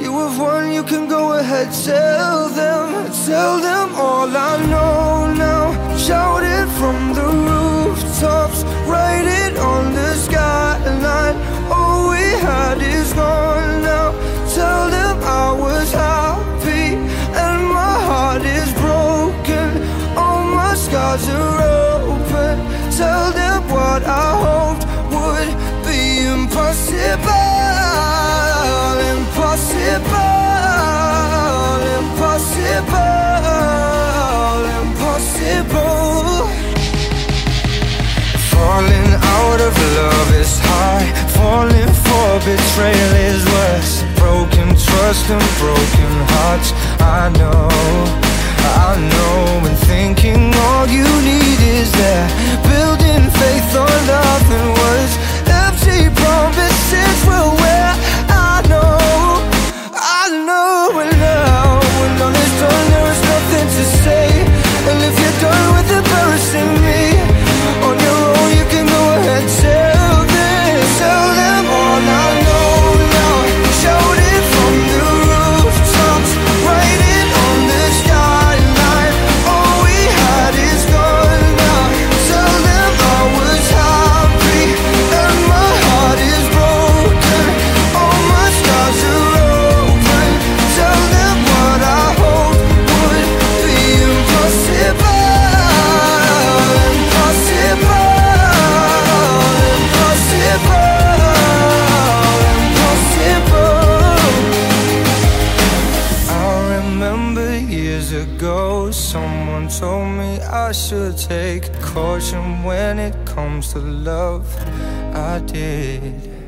You have won, you can go ahead, tell them, tell them all I know And broken hearts. I know, I know. And thinking all you need someone told me I should take caution when it comes to love. I did.